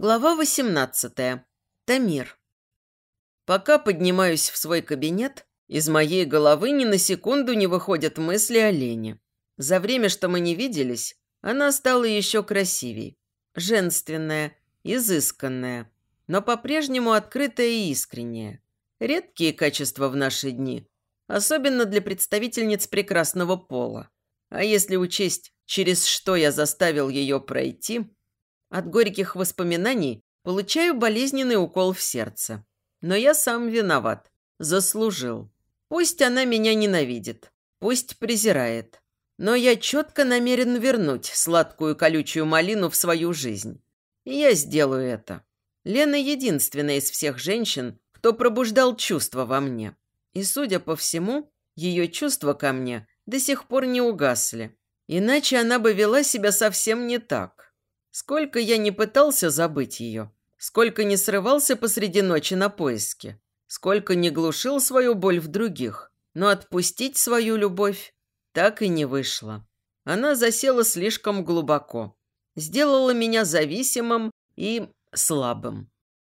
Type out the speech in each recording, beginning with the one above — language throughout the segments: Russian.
Глава 18. Тамир. Пока поднимаюсь в свой кабинет, из моей головы ни на секунду не выходят мысли о Лене. За время, что мы не виделись, она стала еще красивей. Женственная, изысканная, но по-прежнему открытая и искренняя. Редкие качества в наши дни, особенно для представительниц прекрасного пола. А если учесть, через что я заставил ее пройти – от горьких воспоминаний получаю болезненный укол в сердце. Но я сам виноват. Заслужил. Пусть она меня ненавидит. Пусть презирает. Но я четко намерен вернуть сладкую колючую малину в свою жизнь. И я сделаю это. Лена единственная из всех женщин, кто пробуждал чувства во мне. И, судя по всему, ее чувства ко мне до сих пор не угасли. Иначе она бы вела себя совсем не так. Сколько я не пытался забыть ее, сколько не срывался посреди ночи на поиски, сколько не глушил свою боль в других, но отпустить свою любовь так и не вышло. Она засела слишком глубоко, сделала меня зависимым и слабым.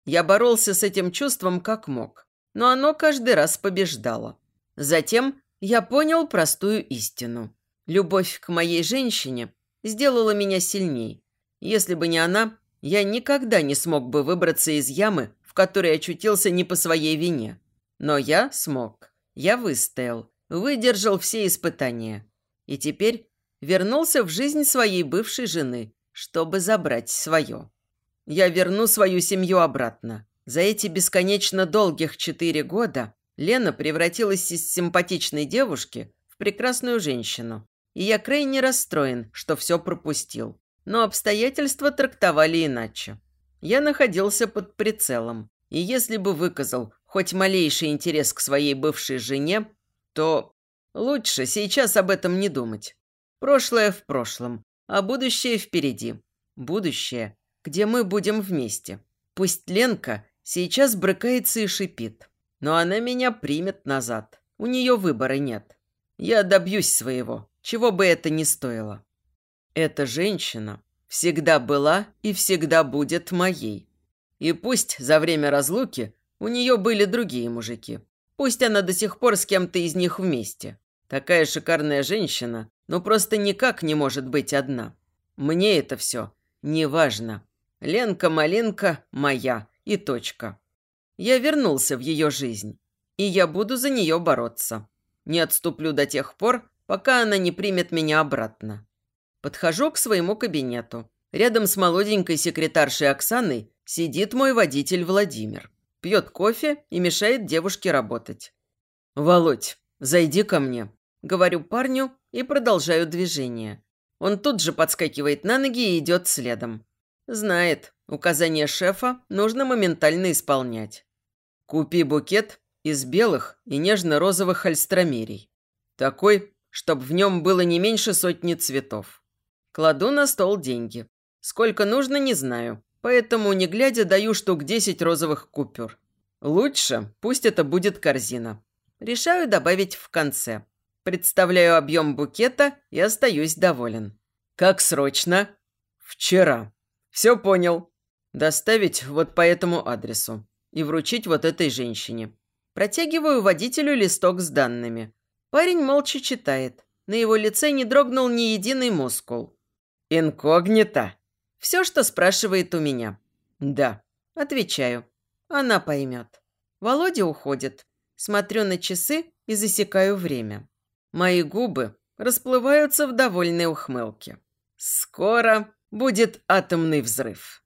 Я боролся с этим чувством как мог, но оно каждый раз побеждало. Затем я понял простую истину. Любовь к моей женщине сделала меня сильней, если бы не она, я никогда не смог бы выбраться из ямы, в которой очутился не по своей вине. Но я смог. Я выстоял, выдержал все испытания. И теперь вернулся в жизнь своей бывшей жены, чтобы забрать свое. Я верну свою семью обратно. За эти бесконечно долгих четыре года Лена превратилась из симпатичной девушки в прекрасную женщину. И я крайне расстроен, что все пропустил но обстоятельства трактовали иначе. Я находился под прицелом, и если бы выказал хоть малейший интерес к своей бывшей жене, то лучше сейчас об этом не думать. Прошлое в прошлом, а будущее впереди. Будущее, где мы будем вместе. Пусть Ленка сейчас брыкается и шипит, но она меня примет назад. У нее выбора нет. Я добьюсь своего, чего бы это ни стоило. Эта женщина всегда была и всегда будет моей. И пусть за время разлуки у нее были другие мужики. Пусть она до сих пор с кем-то из них вместе. Такая шикарная женщина, но просто никак не может быть одна. Мне это все не важно. Ленка-малинка моя и точка. Я вернулся в ее жизнь, и я буду за нее бороться. Не отступлю до тех пор, пока она не примет меня обратно. Подхожу к своему кабинету. Рядом с молоденькой секретаршей Оксаной сидит мой водитель Владимир. Пьет кофе и мешает девушке работать. «Володь, зайди ко мне», – говорю парню и продолжаю движение. Он тут же подскакивает на ноги и идет следом. Знает, указания шефа нужно моментально исполнять. Купи букет из белых и нежно-розовых альстромерий. Такой, чтобы в нем было не меньше сотни цветов. Кладу на стол деньги. Сколько нужно, не знаю. Поэтому, не глядя, даю штук 10 розовых купюр. Лучше пусть это будет корзина. Решаю добавить в конце. Представляю объем букета и остаюсь доволен. Как срочно? Вчера. Все понял. Доставить вот по этому адресу. И вручить вот этой женщине. Протягиваю водителю листок с данными. Парень молча читает. На его лице не дрогнул ни единый мускул. «Инкогнито?» «Все, что спрашивает у меня». «Да». Отвечаю. Она поймет. Володя уходит. Смотрю на часы и засекаю время. Мои губы расплываются в довольной ухмылке. Скоро будет атомный взрыв.